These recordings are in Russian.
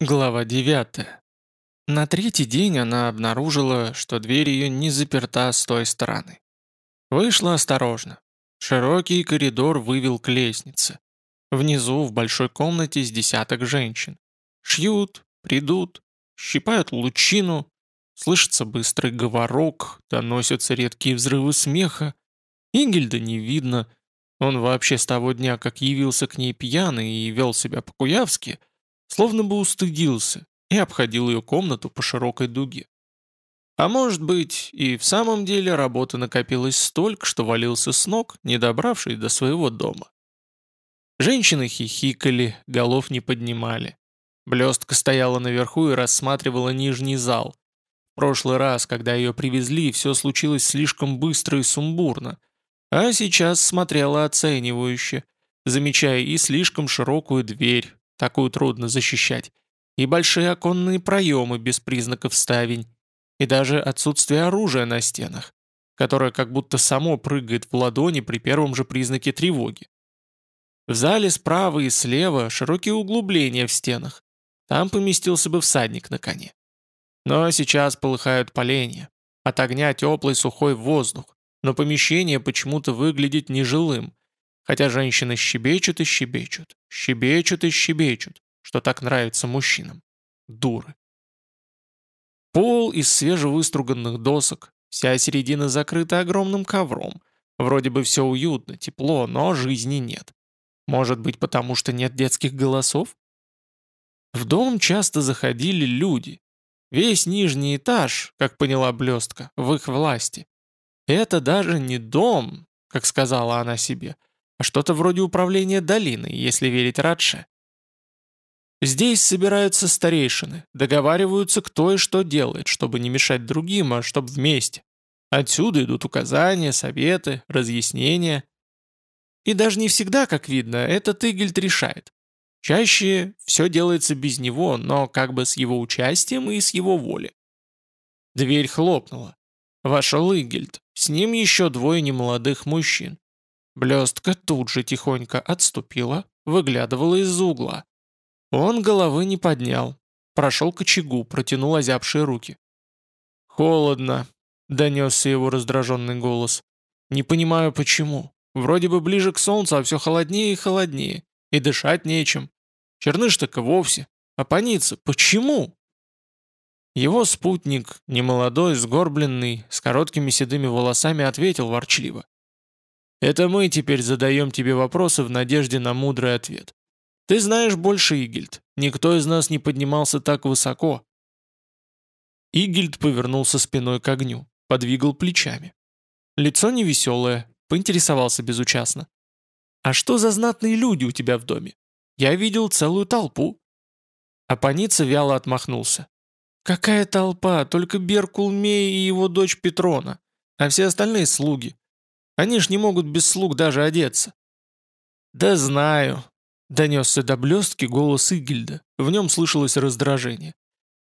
Глава 9. На третий день она обнаружила, что дверь ее не заперта с той стороны. Вышла осторожно. Широкий коридор вывел к лестнице. Внизу в большой комнате с десяток женщин. Шьют, придут, щипают лучину. Слышится быстрый говорок, доносятся редкие взрывы смеха. Ингельда не видно. Он вообще с того дня, как явился к ней пьяный и вел себя по-куявски, словно бы устыдился и обходил ее комнату по широкой дуге. А может быть, и в самом деле работы накопилось столько, что валился с ног, не добравшись до своего дома. Женщины хихикали, голов не поднимали. Блестка стояла наверху и рассматривала нижний зал. В прошлый раз, когда ее привезли, все случилось слишком быстро и сумбурно, а сейчас смотрела оценивающе, замечая и слишком широкую дверь, такую трудно защищать, и большие оконные проемы без признаков ставень, и даже отсутствие оружия на стенах, которое как будто само прыгает в ладони при первом же признаке тревоги. В зале справа и слева широкие углубления в стенах. Там поместился бы всадник на коне. Но сейчас полыхают поленья. От огня теплый сухой воздух, но помещение почему-то выглядит нежилым, Хотя женщины щебечут и щебечут, щебечут и щебечут, что так нравится мужчинам. Дуры. Пол из свежевыструганных досок, вся середина закрыта огромным ковром. Вроде бы все уютно, тепло, но жизни нет. Может быть, потому что нет детских голосов? В дом часто заходили люди. Весь нижний этаж, как поняла блестка, в их власти. Это даже не дом, как сказала она себе, что-то вроде управления долиной, если верить Радше. Здесь собираются старейшины, договариваются, кто и что делает, чтобы не мешать другим, а чтобы вместе. Отсюда идут указания, советы, разъяснения. И даже не всегда, как видно, этот Игельд решает. Чаще все делается без него, но как бы с его участием и с его воли. Дверь хлопнула. Вошел Игельд, с ним еще двое немолодых мужчин. Блестка тут же тихонько отступила, выглядывала из-за угла. Он головы не поднял. Прошел к очагу, протянул озябшие руки. «Холодно», — донесся его раздраженный голос. «Не понимаю, почему. Вроде бы ближе к солнцу, а все холоднее и холоднее. И дышать нечем. Черныш так и вовсе. А паница, почему?» Его спутник, немолодой, сгорбленный, с короткими седыми волосами, ответил ворчливо. Это мы теперь задаем тебе вопросы в надежде на мудрый ответ. Ты знаешь больше, Игельд. Никто из нас не поднимался так высоко. Игельд повернулся спиной к огню, подвигал плечами. Лицо невеселое, поинтересовался безучастно. «А что за знатные люди у тебя в доме? Я видел целую толпу». Апаница вяло отмахнулся. «Какая толпа? Только Беркулмей и его дочь Петрона, а все остальные слуги. Они ж не могут без слуг даже одеться». «Да знаю», — донесся до блестки голос Игельда. В нем слышалось раздражение.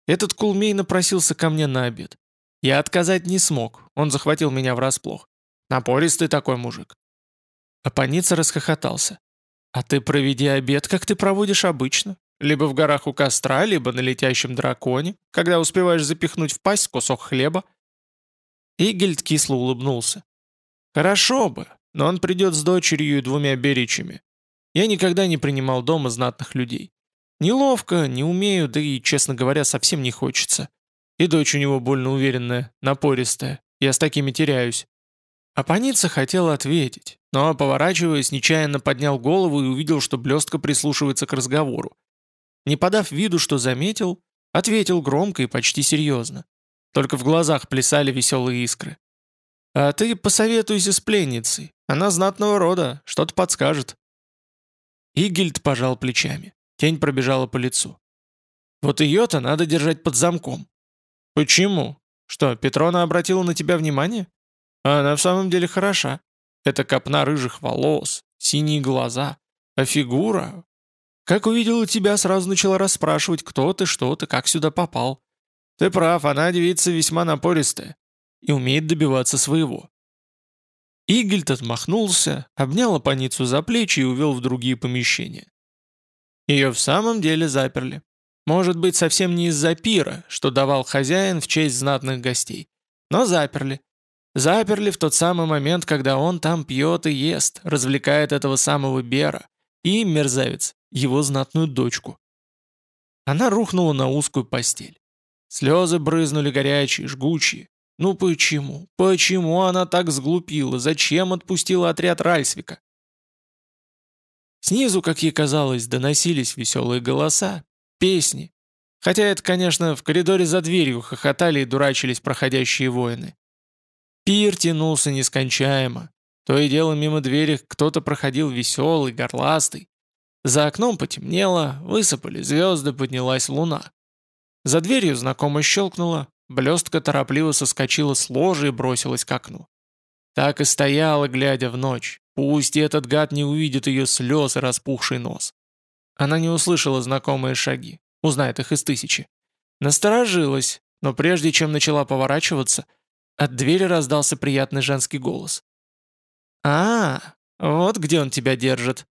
«Этот кулмей напросился ко мне на обед. Я отказать не смог, он захватил меня врасплох. Напористый такой мужик». Апаница расхохотался. «А ты проведи обед, как ты проводишь обычно. Либо в горах у костра, либо на летящем драконе, когда успеваешь запихнуть в пасть кусок хлеба». Игельд кисло улыбнулся. Хорошо бы, но он придет с дочерью и двумя беречами. Я никогда не принимал дома знатных людей. Неловко, не умею, да и, честно говоря, совсем не хочется. И дочь у него больно уверенная, напористая. Я с такими теряюсь. А Паница хотел ответить, но, поворачиваясь, нечаянно поднял голову и увидел, что блестка прислушивается к разговору. Не подав виду, что заметил, ответил громко и почти серьезно. Только в глазах плясали веселые искры. А ты посоветуйся с пленницей. Она знатного рода, что-то подскажет». Игельд пожал плечами. Тень пробежала по лицу. «Вот ее-то надо держать под замком». «Почему? Что, Петрона обратила на тебя внимание? Она в самом деле хороша. Это копна рыжих волос, синие глаза, а фигура... Как увидела тебя, сразу начала расспрашивать, кто ты, что ты, как сюда попал. Ты прав, она девица весьма напористая и умеет добиваться своего. Игельт отмахнулся, обнял Апаницу за плечи и увел в другие помещения. Ее в самом деле заперли. Может быть, совсем не из-за пира, что давал хозяин в честь знатных гостей. Но заперли. Заперли в тот самый момент, когда он там пьет и ест, развлекает этого самого Бера. И, мерзавец, его знатную дочку. Она рухнула на узкую постель. Слезы брызнули горячие, жгучие. Ну почему? Почему она так сглупила? Зачем отпустила отряд Ральсвика? Снизу, как ей казалось, доносились веселые голоса, песни. Хотя это, конечно, в коридоре за дверью хохотали и дурачились проходящие воины. Пир тянулся нескончаемо. То и дело мимо двери кто-то проходил веселый, горластый. За окном потемнело, высыпали звезды, поднялась луна. За дверью знакомо щелкнуло, блестка торопливо соскочила с ложи и бросилась к окну. Так и стояла, глядя в ночь. Пусть этот гад не увидит ее слез и распухший нос. Она не услышала знакомые шаги, узнает их из тысячи. Насторожилась, но прежде чем начала поворачиваться, от двери раздался приятный женский голос. «А, вот где он тебя держит».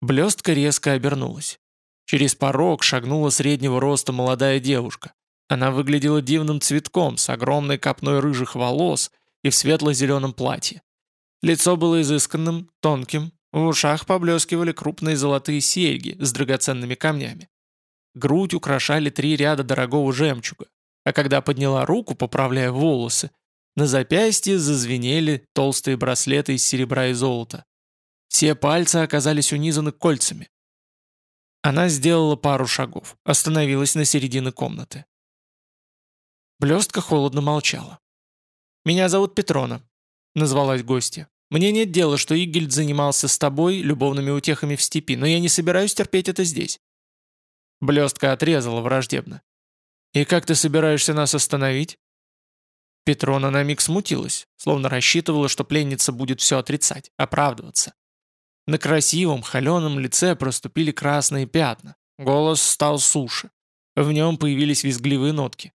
Блестка резко обернулась. Через порог шагнула среднего роста молодая девушка. Она выглядела дивным цветком с огромной копной рыжих волос и в светло-зеленом платье. Лицо было изысканным, тонким, в ушах поблескивали крупные золотые серьги с драгоценными камнями. Грудь украшали три ряда дорогого жемчуга, а когда подняла руку, поправляя волосы, на запястье зазвенели толстые браслеты из серебра и золота. Все пальцы оказались унизаны кольцами. Она сделала пару шагов, остановилась на середине комнаты. Блестка холодно молчала. «Меня зовут Петрона», — назвалась гостья. «Мне нет дела, что Игельд занимался с тобой любовными утехами в степи, но я не собираюсь терпеть это здесь». Блестка отрезала враждебно. «И как ты собираешься нас остановить?» Петрона на миг смутилась, словно рассчитывала, что пленница будет все отрицать, оправдываться. На красивом, холеном лице проступили красные пятна. Голос стал суше. В нем появились визгливые нотки.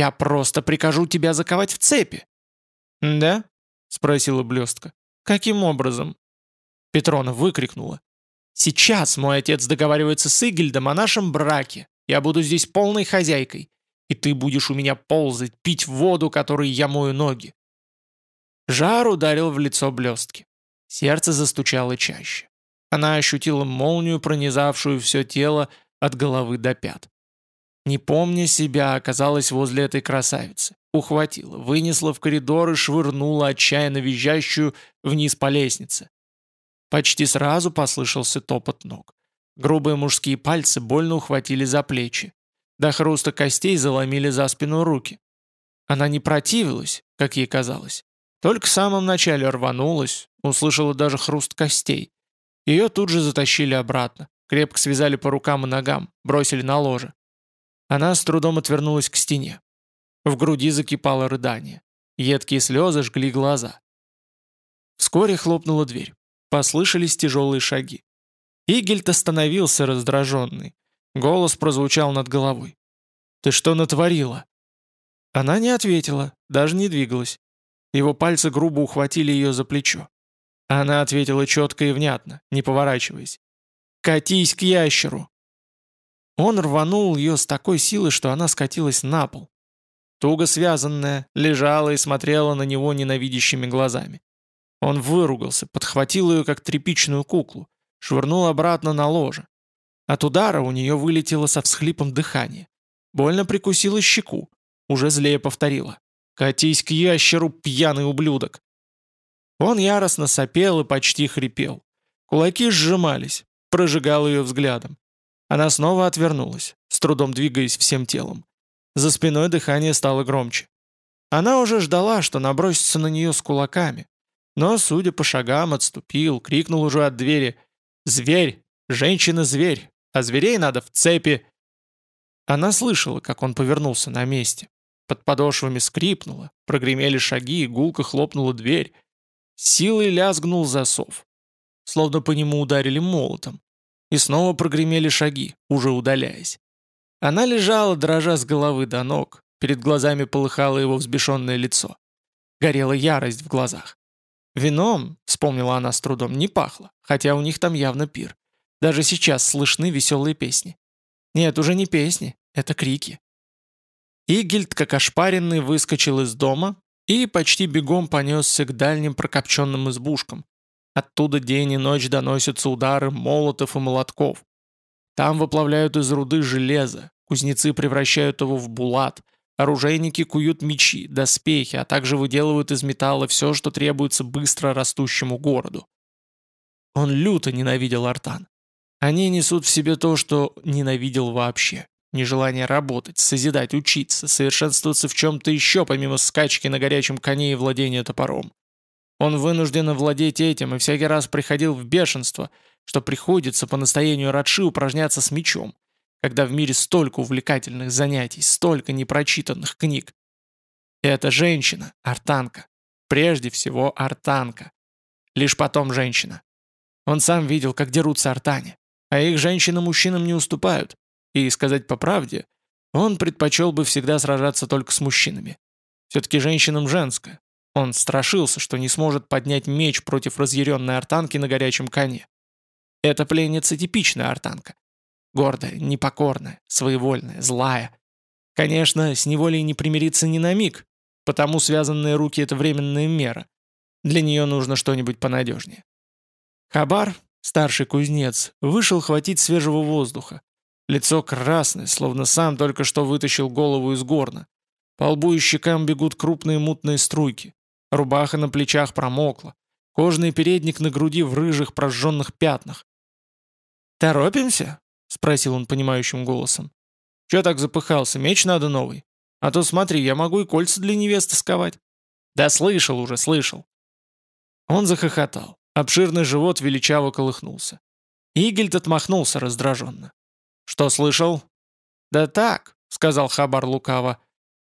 «Я просто прикажу тебя заковать в цепи!» «Да?» — спросила блестка. «Каким образом?» Петрона выкрикнула. «Сейчас мой отец договаривается с Игельдом о нашем браке. Я буду здесь полной хозяйкой и ты будешь у меня ползать, пить воду, которой я мою ноги». Жар ударил в лицо блестки. Сердце застучало чаще. Она ощутила молнию, пронизавшую все тело от головы до пят. Не помня себя, оказалась возле этой красавицы. Ухватила, вынесла в коридор и швырнула отчаянно визжащую вниз по лестнице. Почти сразу послышался топот ног. Грубые мужские пальцы больно ухватили за плечи. До хруста костей заломили за спину руки. Она не противилась, как ей казалось. Только в самом начале рванулась, услышала даже хруст костей. Ее тут же затащили обратно, крепко связали по рукам и ногам, бросили на ложе. Она с трудом отвернулась к стене. В груди закипало рыдание. Едкие слезы жгли глаза. Вскоре хлопнула дверь. Послышались тяжелые шаги. Игельт остановился раздраженный. Голос прозвучал над головой. «Ты что натворила?» Она не ответила, даже не двигалась. Его пальцы грубо ухватили ее за плечо. Она ответила четко и внятно, не поворачиваясь. «Катись к ящеру!» Он рванул ее с такой силой, что она скатилась на пол. Туго связанная, лежала и смотрела на него ненавидящими глазами. Он выругался, подхватил ее как тряпичную куклу, швырнул обратно на ложе. От удара у нее вылетело со всхлипом дыхание. Больно прикусила щеку. Уже злее повторила. «Катись к ящеру, пьяный ублюдок!» Он яростно сопел и почти хрипел. Кулаки сжимались, прожигал ее взглядом. Она снова отвернулась, с трудом двигаясь всем телом. За спиной дыхание стало громче. Она уже ждала, что набросится на нее с кулаками. Но, судя по шагам, отступил, крикнул уже от двери «Зверь! Женщина-зверь! а зверей надо в цепи. Она слышала, как он повернулся на месте. Под подошвами скрипнуло, прогремели шаги, гулко хлопнула дверь. Силой лязгнул засов. Словно по нему ударили молотом. И снова прогремели шаги, уже удаляясь. Она лежала, дрожа с головы до ног. Перед глазами полыхало его взбешенное лицо. Горела ярость в глазах. Вином, вспомнила она с трудом, не пахло, хотя у них там явно пир. Даже сейчас слышны веселые песни. Нет, уже не песни, это крики. Игельд, как ошпаренный, выскочил из дома и почти бегом понесся к дальним прокопченным избушкам. Оттуда день и ночь доносятся удары молотов и молотков. Там выплавляют из руды железо, кузнецы превращают его в булат, оружейники куют мечи, доспехи, а также выделывают из металла все, что требуется быстро растущему городу. Он люто ненавидел Артан. Они несут в себе то, что ненавидел вообще. Нежелание работать, созидать, учиться, совершенствоваться в чем-то еще, помимо скачки на горячем коне и владения топором. Он вынужден владеть этим и всякий раз приходил в бешенство, что приходится по настоянию Радши упражняться с мечом, когда в мире столько увлекательных занятий, столько непрочитанных книг. Это женщина, артанка. Прежде всего артанка. Лишь потом женщина. Он сам видел, как дерутся артане. А их женщины мужчинам не уступают. И, сказать по правде, он предпочел бы всегда сражаться только с мужчинами. Все-таки женщинам женское. Он страшился, что не сможет поднять меч против разъяренной артанки на горячем коне. Эта пленница типичная артанка. Гордая, непокорная, своевольная, злая. Конечно, с неволей не примириться ни на миг, потому связанные руки — это временная мера. Для нее нужно что-нибудь понадежнее. Хабар, старший кузнец, вышел хватить свежего воздуха. Лицо красное, словно сам только что вытащил голову из горна. По лбу и щекам бегут крупные мутные струйки. Рубаха на плечах промокла. Кожный передник на груди в рыжих прожженных пятнах. «Торопимся?» — спросил он понимающим голосом. «Чё так запыхался? Меч надо новый. А то смотри, я могу и кольца для невесты сковать». «Да слышал уже, слышал». Он захохотал. Обширный живот величаво колыхнулся. Игельд отмахнулся раздраженно. «Что слышал?» «Да так», — сказал Хабар лукаво.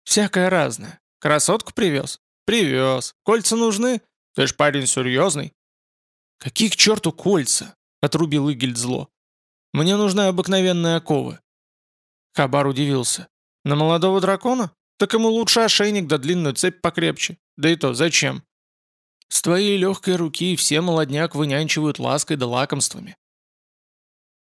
«Всякое разное. Красотку привез?» «Привез. Кольца нужны? Ты ж парень серьезный». «Какие к черту кольца?» — отрубил Игельд зло. «Мне нужны обыкновенные оковы». Хабар удивился. «На молодого дракона? Так ему лучше ошейник да длинную цепь покрепче. Да и то, зачем?» «С твоей легкой руки все молодняк вынянчивают лаской да лакомствами.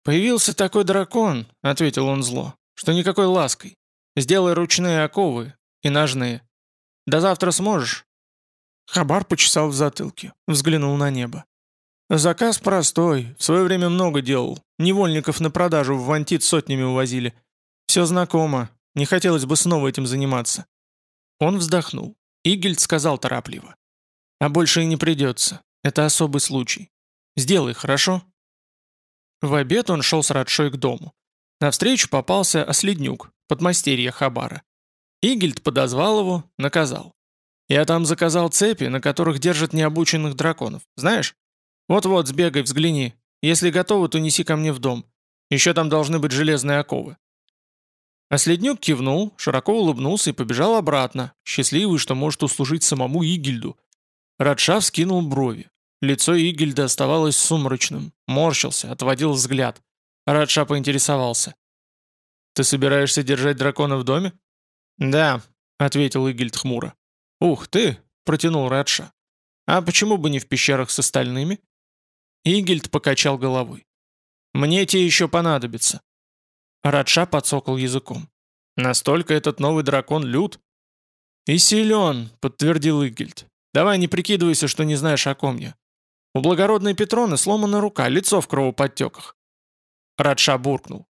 «Появился такой дракон», — ответил он зло, — «что никакой лаской. Сделай ручные оковы и ножные. До завтра сможешь?» Хабар почесал в затылке, взглянул на небо. «Заказ простой, в свое время много делал. Невольников на продажу в Вантит сотнями увозили. Все знакомо, не хотелось бы снова этим заниматься». Он вздохнул. Игельд сказал торопливо. «А больше и не придется. Это особый случай. Сделай, хорошо?» В обед он шел с Радшой к дому. Навстречу попался оследнюк, подмастерье Хабара. Игельд подозвал его, наказал. «Я там заказал цепи, на которых держат необученных драконов. Знаешь? Вот-вот, сбегай, взгляни. Если готовы, то неси ко мне в дом. Еще там должны быть железные оковы». Оследнюк кивнул, широко улыбнулся и побежал обратно, счастливый, что может услужить самому Игельду. Радша вскинул брови. Лицо Игельда оставалось сумрачным, морщился, отводил взгляд. Радша поинтересовался. «Ты собираешься держать дракона в доме?» «Да», — ответил Игельд хмуро. «Ух ты!» — протянул Радша. «А почему бы не в пещерах с остальными?» Игельд покачал головой. «Мне те еще понадобятся». Радша подсокал языком. «Настолько этот новый дракон лют?» «И силен», — подтвердил Игельд. «Давай не прикидывайся, что не знаешь, о ком я. У благородной Петроны сломана рука, лицо в кровоподтеках. Радша буркнул.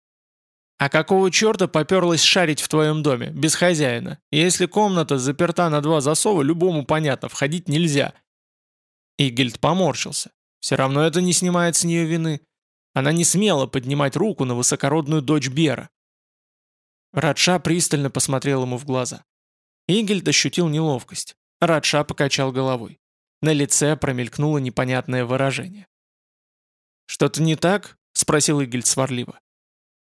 «А какого черта поперлась шарить в твоем доме, без хозяина? Если комната заперта на два засова, любому понятно, входить нельзя». Игельд поморщился. Все равно это не снимает с нее вины. Она не смела поднимать руку на высокородную дочь Бера. Радша пристально посмотрел ему в глаза. Игельд ощутил неловкость. Радша покачал головой. На лице промелькнуло непонятное выражение. «Что-то не так?» — спросил Игельд сварливо.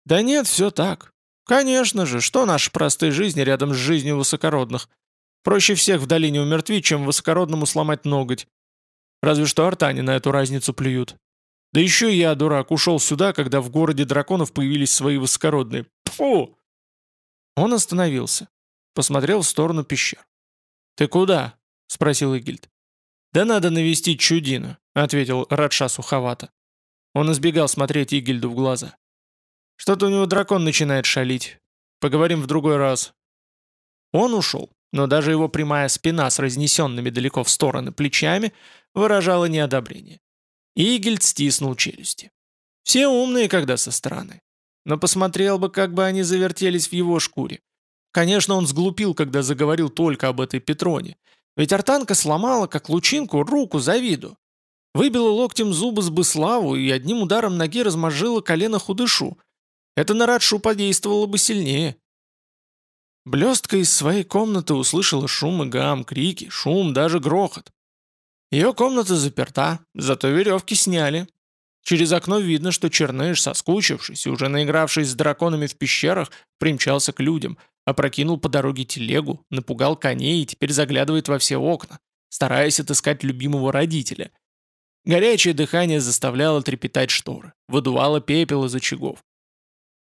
«Да нет, все так. Конечно же, что наши простые жизни рядом с жизнью высокородных? Проще всех в долине умертвить, чем высокородному сломать ноготь. Разве что артане на эту разницу плюют. Да еще я, дурак, ушел сюда, когда в городе драконов появились свои высокородные. Фу!» Он остановился. Посмотрел в сторону пещер. «Ты куда?» — спросил Игильд. «Да надо навестить чудину», — ответил Радша суховато. Он избегал смотреть Игельду в глаза. Что-то у него дракон начинает шалить. Поговорим в другой раз». Он ушел, но даже его прямая спина с разнесенными далеко в стороны плечами выражала неодобрение. Игельд стиснул челюсти. Все умные, когда со стороны. Но посмотрел бы, как бы они завертелись в его шкуре. Конечно, он сглупил, когда заговорил только об этой Петроне. Ведь артанка сломала, как лучинку, руку за виду. Выбила локтем зубы с Быславу и одним ударом ноги размозжила колено худышу. Это на Радшу подействовало бы сильнее. Блестка из своей комнаты услышала шум и гам, крики, шум, даже грохот. Ее комната заперта, зато веревки сняли. Через окно видно, что Черныш, соскучившись и уже наигравшись с драконами в пещерах, примчался к людям, опрокинул по дороге телегу, напугал коней и теперь заглядывает во все окна, стараясь отыскать любимого родителя. Горячее дыхание заставляло трепетать шторы, выдувало пепел из очагов.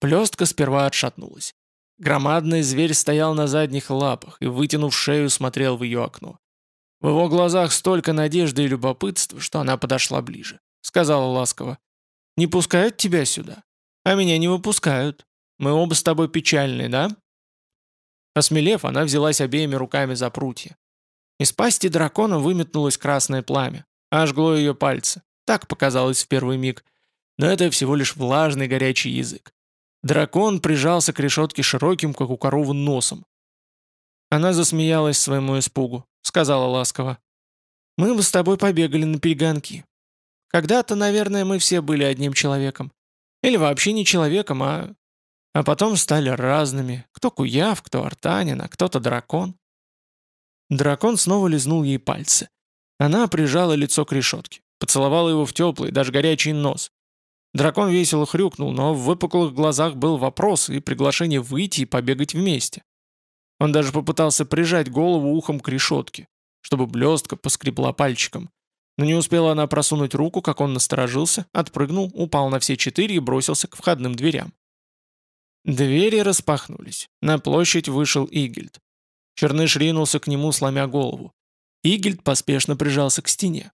Плестка сперва отшатнулась. Громадный зверь стоял на задних лапах и, вытянув шею, смотрел в ее окно. В его глазах столько надежды и любопытства, что она подошла ближе. Сказала ласково. «Не пускают тебя сюда? А меня не выпускают. Мы оба с тобой печальные, да?» Осмелев, она взялась обеими руками за прутья. Из пасти дракона выметнулось красное пламя. Ожгло ее пальцы. Так показалось в первый миг. Но это всего лишь влажный горячий язык. Дракон прижался к решетке широким, как у коровы, носом. Она засмеялась своему испугу сказала ласково. «Мы бы с тобой побегали на перегонки. Когда-то, наверное, мы все были одним человеком. Или вообще не человеком, а... А потом стали разными. Кто Куяв, кто Артанин, а кто-то дракон». Дракон снова лизнул ей пальцы. Она прижала лицо к решетке, поцеловала его в теплый, даже горячий нос. Дракон весело хрюкнул, но в выпуклых глазах был вопрос и приглашение выйти и побегать вместе. Он даже попытался прижать голову ухом к решетке, чтобы блестка поскребла пальчиком. Но не успела она просунуть руку, как он насторожился, отпрыгнул, упал на все четыре и бросился к входным дверям. Двери распахнулись. На площадь вышел Игельд. Черныш ринулся к нему, сломя голову. Игельд поспешно прижался к стене.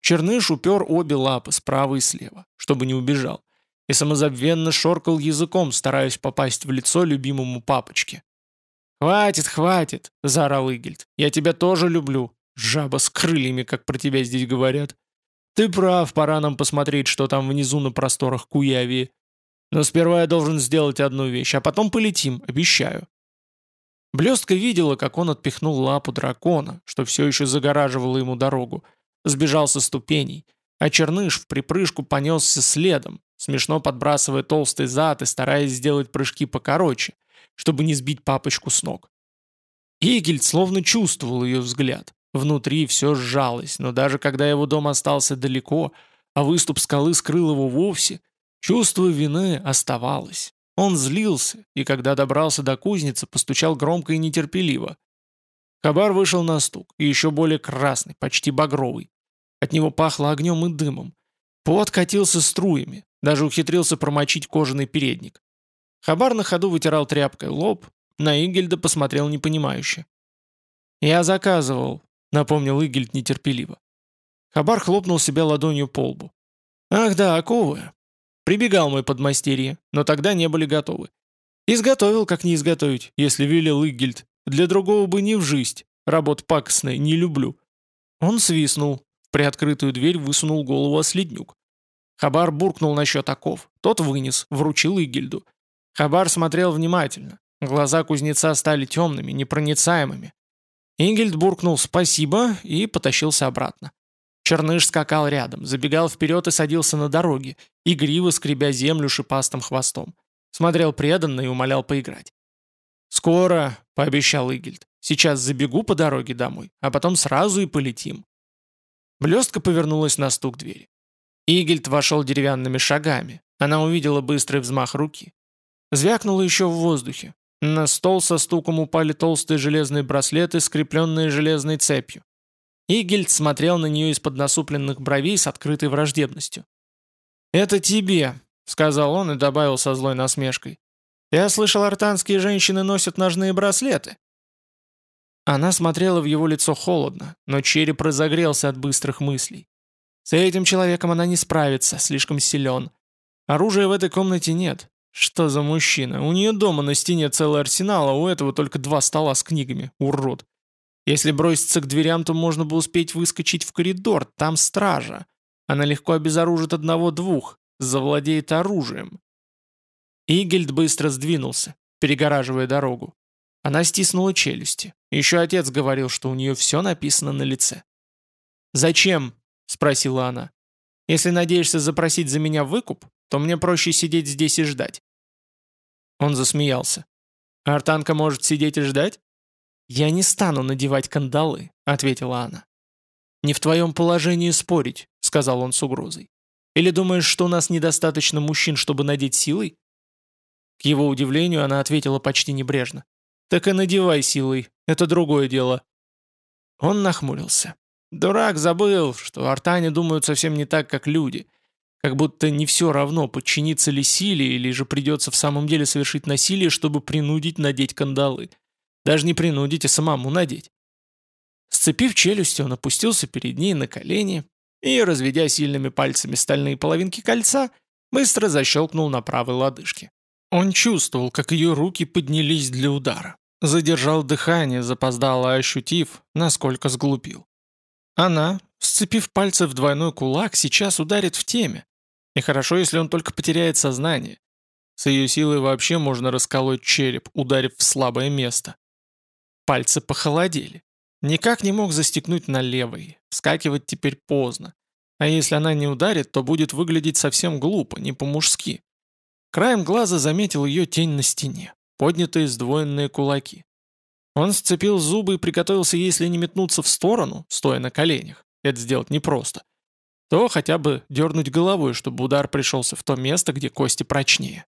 Черныш упер обе лапы справа и слева, чтобы не убежал, и самозабвенно шоркал языком, стараясь попасть в лицо любимому папочке. «Хватит, хватит!» — заорал Игельд. «Я тебя тоже люблю. Жаба с крыльями, как про тебя здесь говорят. Ты прав, пора нам посмотреть, что там внизу на просторах Куявии. Но сперва я должен сделать одну вещь, а потом полетим, обещаю». Блестка видела, как он отпихнул лапу дракона, что все еще загораживало ему дорогу, сбежал со ступеней, а Черныш в припрыжку понесся следом, смешно подбрасывая толстый зад и стараясь сделать прыжки покороче — чтобы не сбить папочку с ног. Игельд словно чувствовал ее взгляд. Внутри все сжалось, но даже когда его дом остался далеко, а выступ скалы скрыл его вовсе, чувство вины оставалось. Он злился, и когда добрался до кузницы, постучал громко и нетерпеливо. Хабар вышел на стук, и еще более красный, почти багровый. От него пахло огнем и дымом. Пот катился струями, даже ухитрился промочить кожаный передник. Хабар на ходу вытирал тряпкой лоб, на Игельда посмотрел непонимающе. «Я заказывал», — напомнил Игельд нетерпеливо. Хабар хлопнул себя ладонью по лбу. «Ах да, оковы. Прибегал мой подмастерье, но тогда не были готовы. Изготовил, как не изготовить, если велел Игельд. Для другого бы не в жизнь. Работ пакостной не люблю». Он свистнул. В приоткрытую дверь высунул голову оследнюк. Хабар буркнул насчет оков. Тот вынес, вручил Игельду. Хабар смотрел внимательно. Глаза кузнеца стали темными, непроницаемыми. Ингельд буркнул «спасибо» и потащился обратно. Черныш скакал рядом, забегал вперед и садился на дороге, игриво скребя землю шипастым хвостом. Смотрел преданно и умолял поиграть. «Скоро», — пообещал Игельд, — «сейчас забегу по дороге домой, а потом сразу и полетим». Блестка повернулась на стук двери. Игельд вошел деревянными шагами. Она увидела быстрый взмах руки. Звякнуло еще в воздухе. На стол со стуком упали толстые железные браслеты, скрепленные железной цепью. Игельд смотрел на нее из-под насупленных бровей с открытой враждебностью. «Это тебе», — сказал он и добавил со злой насмешкой. «Я слышал, артанские женщины носят ножные браслеты». Она смотрела в его лицо холодно, но череп разогрелся от быстрых мыслей. С этим человеком она не справится, слишком силен. Оружия в этой комнате нет, Что за мужчина? У нее дома на стене целый арсенал, а у этого только два стола с книгами. Урод. Если броситься к дверям, то можно бы успеть выскочить в коридор, там стража. Она легко обезоружит одного-двух, завладеет оружием. Игельд быстро сдвинулся, перегораживая дорогу. Она стиснула челюсти. Еще отец говорил, что у нее все написано на лице. «Зачем?» — спросила она. «Если надеешься запросить за меня выкуп, то мне проще сидеть здесь и ждать». Он засмеялся. «Артанка может сидеть и ждать?» «Я не стану надевать кандалы», — ответила она. «Не в твоем положении спорить», — сказал он с угрозой. «Или думаешь, что у нас недостаточно мужчин, чтобы надеть силой?» К его удивлению она ответила почти небрежно. «Так и надевай силой, это другое дело». Он нахмурился. Дурак забыл, что артане думают совсем не так, как люди. Как будто не все равно, подчиниться ли силе, или же придется в самом деле совершить насилие, чтобы принудить надеть кандалы. Даже не принудить, а самому надеть. Сцепив челюсти, он опустился перед ней на колени и, разведя сильными пальцами стальные половинки кольца, быстро защелкнул на правой лодыжке. Он чувствовал, как ее руки поднялись для удара. Задержал дыхание, запоздало ощутив, насколько сглупил. Она, сцепив пальцы в двойной кулак, сейчас ударит в теме. И хорошо, если он только потеряет сознание. С ее силой вообще можно расколоть череп, ударив в слабое место. Пальцы похолодели. Никак не мог застегнуть на левой. Вскакивать теперь поздно. А если она не ударит, то будет выглядеть совсем глупо, не по-мужски. Краем глаза заметил ее тень на стене, поднятые сдвоенные кулаки. Он сцепил зубы и приготовился, если не метнуться в сторону, стоя на коленях, это сделать непросто, то хотя бы дернуть головой, чтобы удар пришелся в то место, где кости прочнее.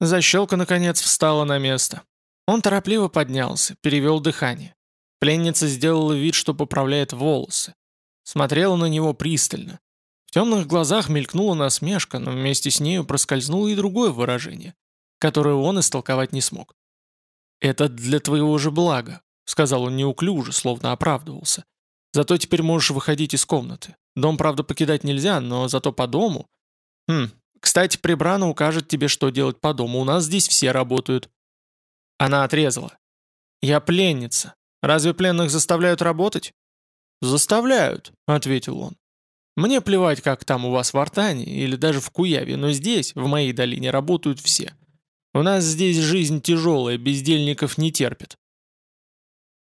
Защелка, наконец, встала на место. Он торопливо поднялся, перевел дыхание. Пленница сделала вид, что поправляет волосы. Смотрела на него пристально. Темных глазах мелькнула насмешка, но вместе с нею проскользнуло и другое выражение, которое он истолковать не смог. «Это для твоего же блага», — сказал он неуклюже, словно оправдывался. «Зато теперь можешь выходить из комнаты. Дом, правда, покидать нельзя, но зато по дому...» «Хм, кстати, Прибрана укажет тебе, что делать по дому. У нас здесь все работают». Она отрезала. «Я пленница. Разве пленных заставляют работать?» «Заставляют», — ответил он. «Мне плевать, как там у вас в Артане или даже в Куяве, но здесь, в моей долине, работают все. У нас здесь жизнь тяжелая, бездельников не терпит».